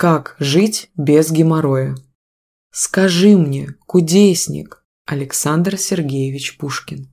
Как жить без геморроя? Скажи мне, кудесник, Александр Сергеевич Пушкин.